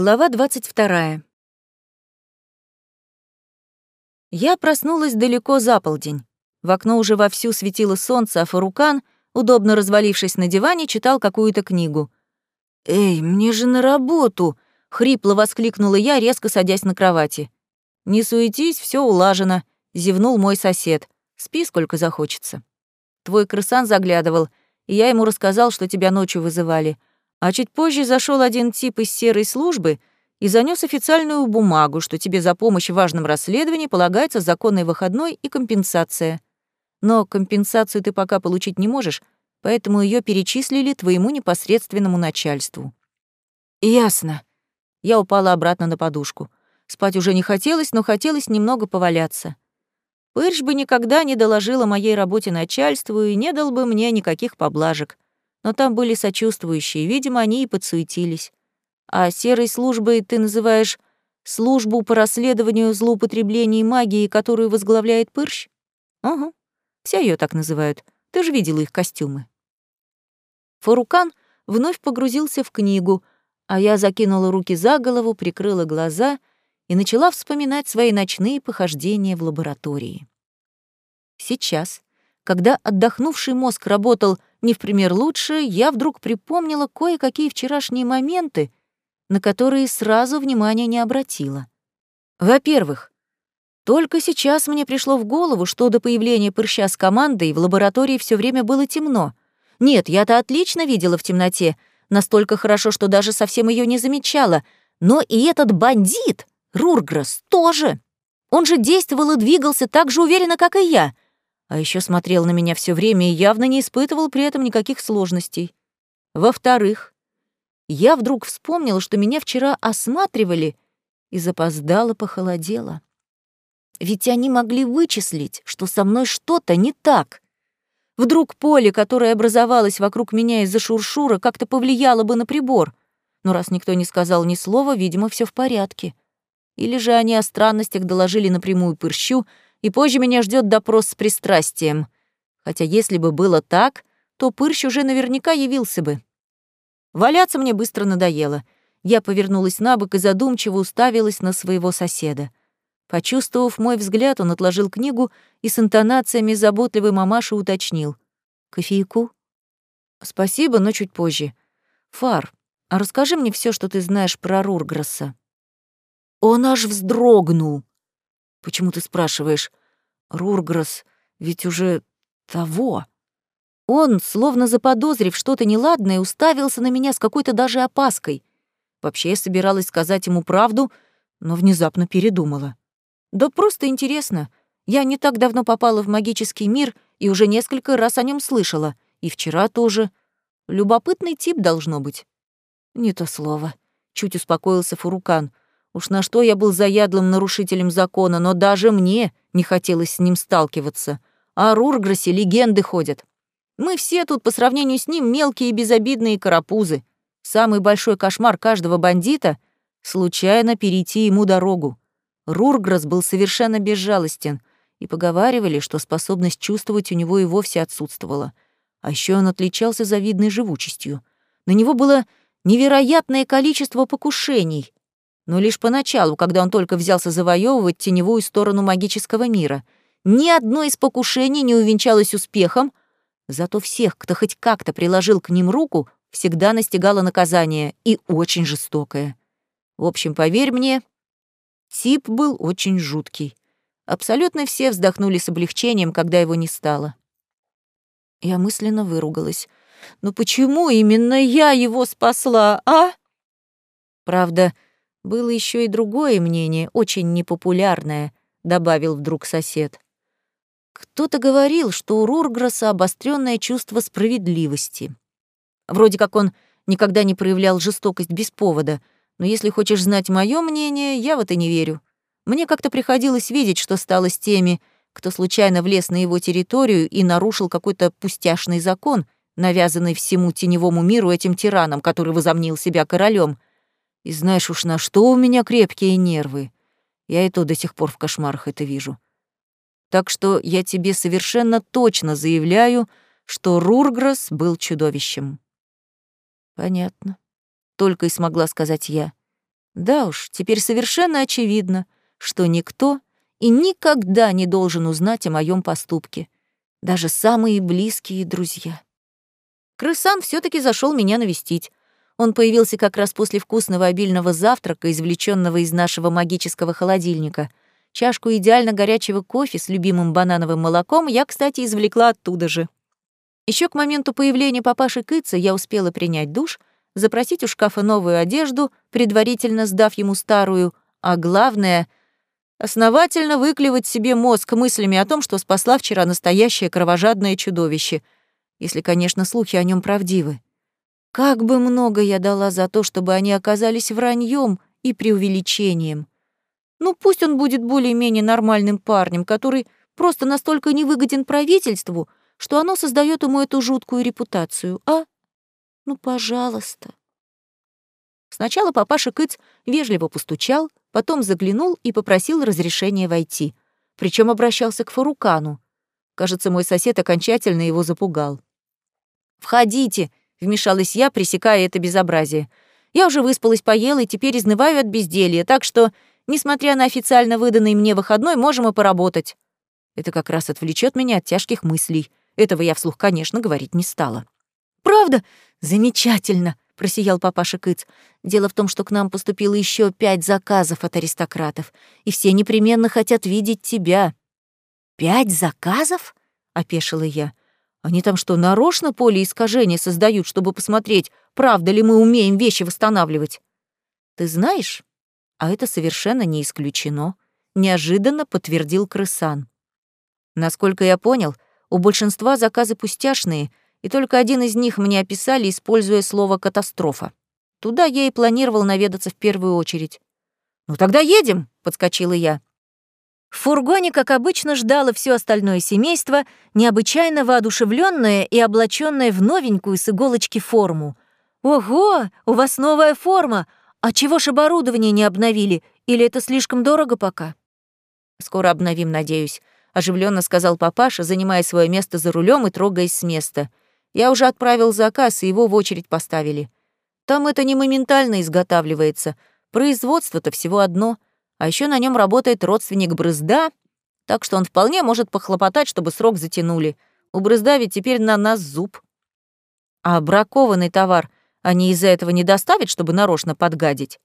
Глава 22. Я проснулась далеко за полдень. В окно уже вовсю светило солнце, а Фарукан, удобно развалившись на диване, читал какую-то книгу. «Эй, мне же на работу!» — хрипло воскликнула я, резко садясь на кровати. «Не суетись, все улажено», — зевнул мой сосед. «Спи, сколько захочется». Твой крысан заглядывал, и я ему рассказал, что тебя ночью вызывали. А чуть позже зашел один тип из серой службы и занес официальную бумагу, что тебе за помощь в важном расследовании полагается законный выходной и компенсация. Но компенсацию ты пока получить не можешь, поэтому ее перечислили твоему непосредственному начальству. Ясно. Я упала обратно на подушку. Спать уже не хотелось, но хотелось немного поваляться. Пырш бы никогда не доложила моей работе начальству и не дал бы мне никаких поблажек но там были сочувствующие, видимо, они и подсуетились. А серой службой ты называешь службу по расследованию злоупотреблений магии, которую возглавляет Пырщ? Ага, все ее так называют. Ты же видела их костюмы. Фарукан вновь погрузился в книгу, а я закинула руки за голову, прикрыла глаза и начала вспоминать свои ночные похождения в лаборатории. Сейчас, когда отдохнувший мозг работал не в пример лучше, я вдруг припомнила кое-какие вчерашние моменты, на которые сразу внимания не обратила. Во-первых, только сейчас мне пришло в голову, что до появления прыща с командой в лаборатории все время было темно. Нет, я-то отлично видела в темноте, настолько хорошо, что даже совсем ее не замечала. Но и этот бандит, Рурграсс, тоже. Он же действовал и двигался так же уверенно, как и я — а еще смотрел на меня все время и явно не испытывал при этом никаких сложностей. Во-вторых, я вдруг вспомнила, что меня вчера осматривали, и запоздало похолодело. Ведь они могли вычислить, что со мной что-то не так. Вдруг поле, которое образовалось вокруг меня из-за шуршура, как-то повлияло бы на прибор. Но раз никто не сказал ни слова, видимо, все в порядке. Или же они о странностях доложили напрямую Пырщу, и позже меня ждет допрос с пристрастием. Хотя если бы было так, то Пырщ уже наверняка явился бы. Валяться мне быстро надоело. Я повернулась на бок и задумчиво уставилась на своего соседа. Почувствовав мой взгляд, он отложил книгу и с интонациями заботливой мамаши уточнил. «Кофейку?» «Спасибо, но чуть позже. Фар, а расскажи мне все, что ты знаешь про Рурграсса». Он аж вздрогнул. Почему ты спрашиваешь? Рурграсс ведь уже того. Он, словно заподозрив что-то неладное, уставился на меня с какой-то даже опаской. Вообще я собиралась сказать ему правду, но внезапно передумала. Да просто интересно. Я не так давно попала в магический мир и уже несколько раз о нем слышала. И вчера тоже. Любопытный тип должно быть. Не то слово. Чуть успокоился Фурукан. Уж на что я был заядлым нарушителем закона, но даже мне не хотелось с ним сталкиваться. А о Рурграсе легенды ходят. Мы все тут по сравнению с ним мелкие и безобидные карапузы. Самый большой кошмар каждого бандита — случайно перейти ему дорогу. Рурграс был совершенно безжалостен, и поговаривали, что способность чувствовать у него и вовсе отсутствовала. А еще он отличался завидной живучестью. На него было невероятное количество покушений — но лишь поначалу, когда он только взялся завоевывать теневую сторону магического мира. Ни одно из покушений не увенчалось успехом, зато всех, кто хоть как-то приложил к ним руку, всегда настигало наказание, и очень жестокое. В общем, поверь мне, тип был очень жуткий. Абсолютно все вздохнули с облегчением, когда его не стало. Я мысленно выругалась. «Ну почему именно я его спасла, а?» Правда, было еще и другое мнение, очень непопулярное, добавил вдруг сосед. Кто-то говорил, что у Рурграса обостренное чувство справедливости. Вроде как он никогда не проявлял жестокость без повода, но если хочешь знать мое мнение, я в это не верю. Мне как-то приходилось видеть, что стало с теми, кто случайно влез на его территорию и нарушил какой-то пустяшный закон, навязанный всему теневому миру этим тираном, который возомнил себя королем. И знаешь уж на что у меня крепкие нервы. Я и то до сих пор в кошмарах это вижу. Так что я тебе совершенно точно заявляю, что Рурграсс был чудовищем. Понятно. Только и смогла сказать я. Да уж, теперь совершенно очевидно, что никто и никогда не должен узнать о моем поступке, даже самые близкие друзья. Крысан все таки зашел меня навестить. Он появился как раз после вкусного обильного завтрака, извлеченного из нашего магического холодильника. Чашку идеально горячего кофе с любимым банановым молоком я, кстати, извлекла оттуда же. Еще к моменту появления папаши Кыца я успела принять душ, запросить у шкафа новую одежду, предварительно сдав ему старую, а главное — основательно выклевать себе мозг мыслями о том, что спасла вчера настоящее кровожадное чудовище, если, конечно, слухи о нем правдивы. Как бы много я дала за то, чтобы они оказались враньем и преувеличением. Ну, пусть он будет более-менее нормальным парнем, который просто настолько невыгоден правительству, что оно создает ему эту жуткую репутацию, а? Ну, пожалуйста. Сначала папаша Кыц вежливо постучал, потом заглянул и попросил разрешения войти. Причем обращался к Фарукану. Кажется, мой сосед окончательно его запугал. «Входите», — вмешалась я, пресекая это безобразие. «Я уже выспалась, поела и теперь изнываю от безделья, так что, несмотря на официально выданный мне выходной, можем и поработать». Это как раз отвлечет меня от тяжких мыслей. Этого я вслух, конечно, говорить не стала. «Правда? Замечательно!» — просиял папаша Кыц. «Дело в том, что к нам поступило еще пять заказов от аристократов, и все непременно хотят видеть тебя». «Пять заказов?» — опешила я. Они там что, нарочно поле искажения создают, чтобы посмотреть, правда ли мы умеем вещи восстанавливать? Ты знаешь, а это совершенно не исключено, неожиданно подтвердил крысан. Насколько я понял, у большинства заказы пустяшные, и только один из них мне описали, используя слово «катастрофа». Туда я и планировал наведаться в первую очередь. «Ну тогда едем», — подскочила я. В фургоне, как обычно, ждало все остальное семейство, необычайно воодушевленное и облаченное в новенькую с иголочки форму. «Ого, у вас новая форма! А чего ж оборудование не обновили? Или это слишком дорого пока?» «Скоро обновим, надеюсь», — оживленно сказал папаша, занимая свое место за рулем и трогаясь с места. «Я уже отправил заказ, и его в очередь поставили. Там это не моментально изготавливается. Производство-то всего одно — а еще на нем работает родственник Брызда, так что он вполне может похлопотать, чтобы срок затянули. У Брызда ведь теперь на нас зуб. А бракованный товар они из-за этого не доставят, чтобы нарочно подгадить?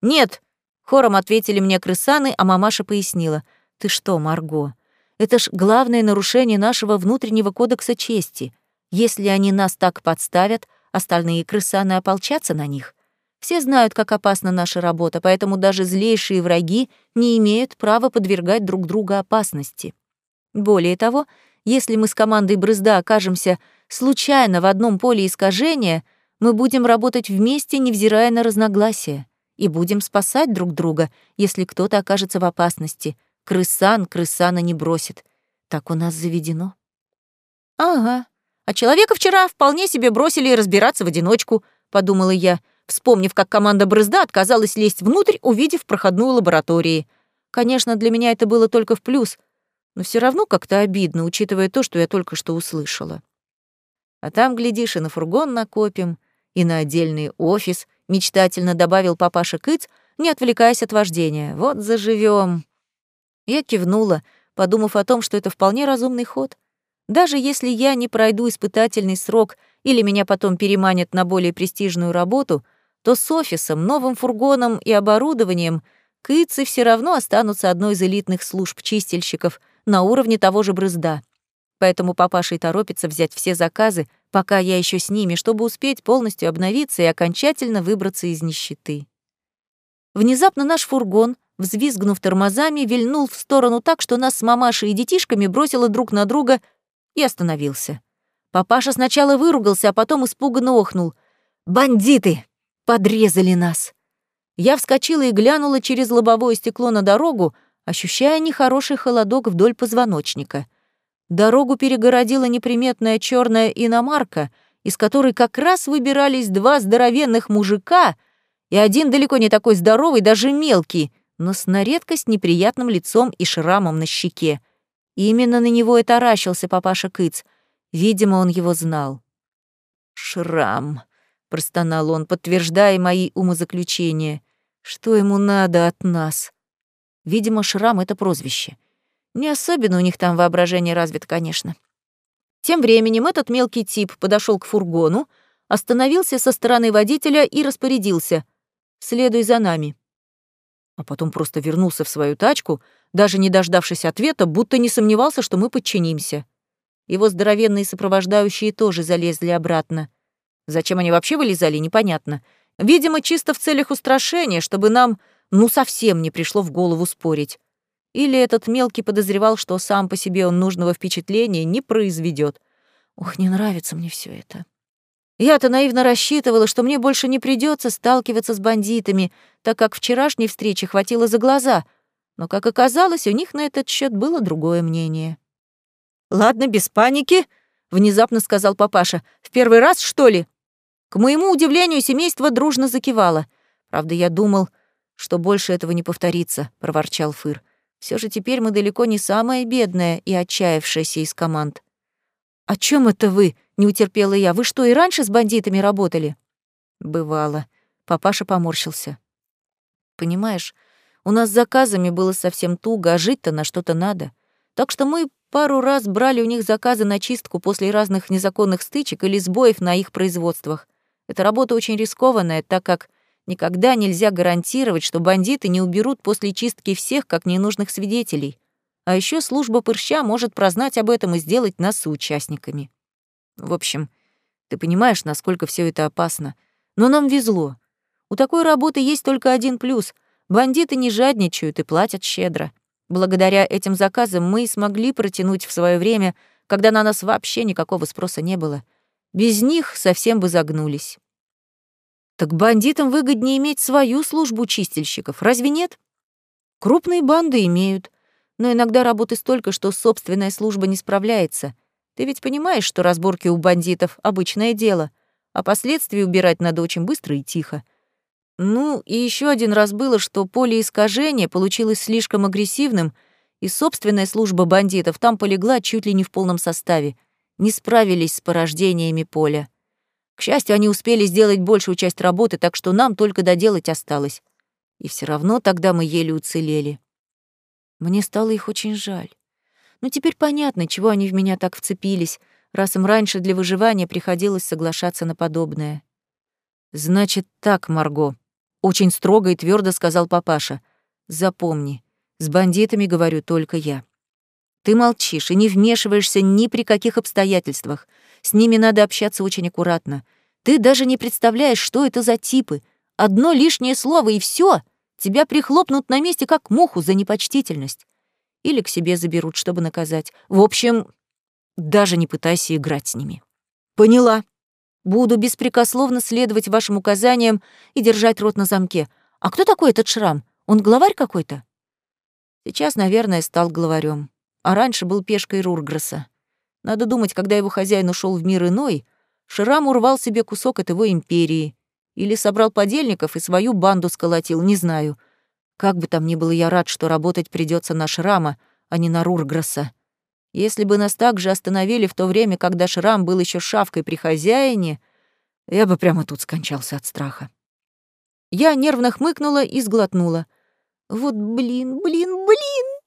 Нет, хором ответили мне крысаны, а мамаша пояснила. Ты что, Марго, это ж главное нарушение нашего внутреннего кодекса чести. Если они нас так подставят, остальные крысаны ополчатся на них. Все знают, как опасна наша работа, поэтому даже злейшие враги не имеют права подвергать друг друга опасности. Более того, если мы с командой Брызда окажемся случайно в одном поле искажения, мы будем работать вместе, невзирая на разногласия, и будем спасать друг друга, если кто-то окажется в опасности. Крысан крысана не бросит. Так у нас заведено. Ага. А человека вчера вполне себе бросили разбираться в одиночку, подумала я, — вспомнив, как команда Брызда отказалась лезть внутрь, увидев проходную лаборатории. Конечно, для меня это было только в плюс, но все равно как-то обидно, учитывая то, что я только что услышала. А там, глядишь, и на фургон накопим, и на отдельный офис, мечтательно добавил папаша Кыц, не отвлекаясь от вождения. Вот заживем. Я кивнула, подумав о том, что это вполне разумный ход. Даже если я не пройду испытательный срок или меня потом переманят на более престижную работу — то с офисом, новым фургоном и оборудованием кыцы все равно останутся одной из элитных служб чистильщиков на уровне того же брызда. Поэтому папаша и торопится взять все заказы, пока я еще с ними, чтобы успеть полностью обновиться и окончательно выбраться из нищеты. Внезапно наш фургон, взвизгнув тормозами, вильнул в сторону так, что нас с мамашей и детишками бросило друг на друга и остановился. Папаша сначала выругался, а потом испуганно охнул. «Бандиты! Подрезали нас. Я вскочила и глянула через лобовое стекло на дорогу, ощущая нехороший холодок вдоль позвоночника. Дорогу перегородила неприметная черная иномарка, из которой как раз выбирались два здоровенных мужика, и один далеко не такой здоровый, даже мелкий, но с на редкость неприятным лицом и шрамом на щеке. И именно на него и таращился папаша Кыц. Видимо, он его знал. Шрам. — простонал он, подтверждая мои умозаключения. Что ему надо от нас? Видимо, Шрам — это прозвище. Не особенно у них там воображение развито, конечно. Тем временем этот мелкий тип подошел к фургону, остановился со стороны водителя и распорядился. «Следуй за нами». А потом просто вернулся в свою тачку, даже не дождавшись ответа, будто не сомневался, что мы подчинимся. Его здоровенные сопровождающие тоже залезли обратно. Зачем они вообще вылезали, непонятно. Видимо, чисто в целях устрашения, чтобы нам, ну, совсем не пришло в голову спорить. Или этот мелкий подозревал, что сам по себе он нужного впечатления не произведет. Ох, не нравится мне все это. Я-то наивно рассчитывала, что мне больше не придется сталкиваться с бандитами, так как вчерашней встречи хватило за глаза, но, как оказалось, у них на этот счет было другое мнение. «Ладно, без паники», — внезапно сказал папаша. «В первый раз, что ли?» К моему удивлению, семейство дружно закивало. Правда, я думал, что больше этого не повторится, — проворчал Фыр. Все же теперь мы далеко не самая бедная и отчаявшаяся из команд. «О чем это вы?» — не утерпела я. «Вы что, и раньше с бандитами работали?» «Бывало». Папаша поморщился. «Понимаешь, у нас с заказами было совсем туго, а жить-то на что-то надо. Так что мы пару раз брали у них заказы на чистку после разных незаконных стычек или сбоев на их производствах. Эта работа очень рискованная, так как никогда нельзя гарантировать, что бандиты не уберут после чистки всех как ненужных свидетелей. А еще служба Пырща может прознать об этом и сделать нас соучастниками. В общем, ты понимаешь, насколько все это опасно. Но нам везло. У такой работы есть только один плюс — бандиты не жадничают и платят щедро. Благодаря этим заказам мы и смогли протянуть в свое время, когда на нас вообще никакого спроса не было. Без них совсем бы загнулись. Так бандитам выгоднее иметь свою службу чистильщиков, разве нет? Крупные банды имеют, но иногда работы столько, что собственная служба не справляется. Ты ведь понимаешь, что разборки у бандитов — обычное дело, а последствия убирать надо очень быстро и тихо. Ну, и еще один раз было, что поле искажения получилось слишком агрессивным, и собственная служба бандитов там полегла чуть ли не в полном составе. Не справились с порождениями поля. К счастью, они успели сделать большую часть работы, так что нам только доделать осталось. И все равно тогда мы еле уцелели. Мне стало их очень жаль. Ну, теперь понятно, чего они в меня так вцепились, раз им раньше для выживания приходилось соглашаться на подобное. «Значит так, Марго», очень строго и твердо сказал папаша. Запомни, с бандитами говорю только я. Ты молчишь и не вмешиваешься ни при каких обстоятельствах. С ними надо общаться очень аккуратно. Ты даже не представляешь, что это за типы. Одно лишнее слово и все. Тебя прихлопнут на месте, как муху за непочтительность. Или к себе заберут, чтобы наказать. В общем, даже не пытайся играть с ними. Поняла. Буду беспрекословно следовать вашим указаниям и держать рот на замке. А кто такой этот Шрам? Он главарь какой-то? Сейчас, наверное, стал главарем. А раньше был пешкой Рургресса. Надо думать, когда его хозяин ушел в мир иной, Шрам урвал себе кусок от его империи. Или собрал подельников и свою банду сколотил, не знаю. Как бы там ни было, я рад, что работать придется на Шрама, а не на Рургресса. Если бы нас так же остановили в то время, когда Шрам был еще шавкой при хозяине, я бы прямо тут скончался от страха. Я нервно хмыкнула и сглотнула. Вот блин, блин, блин!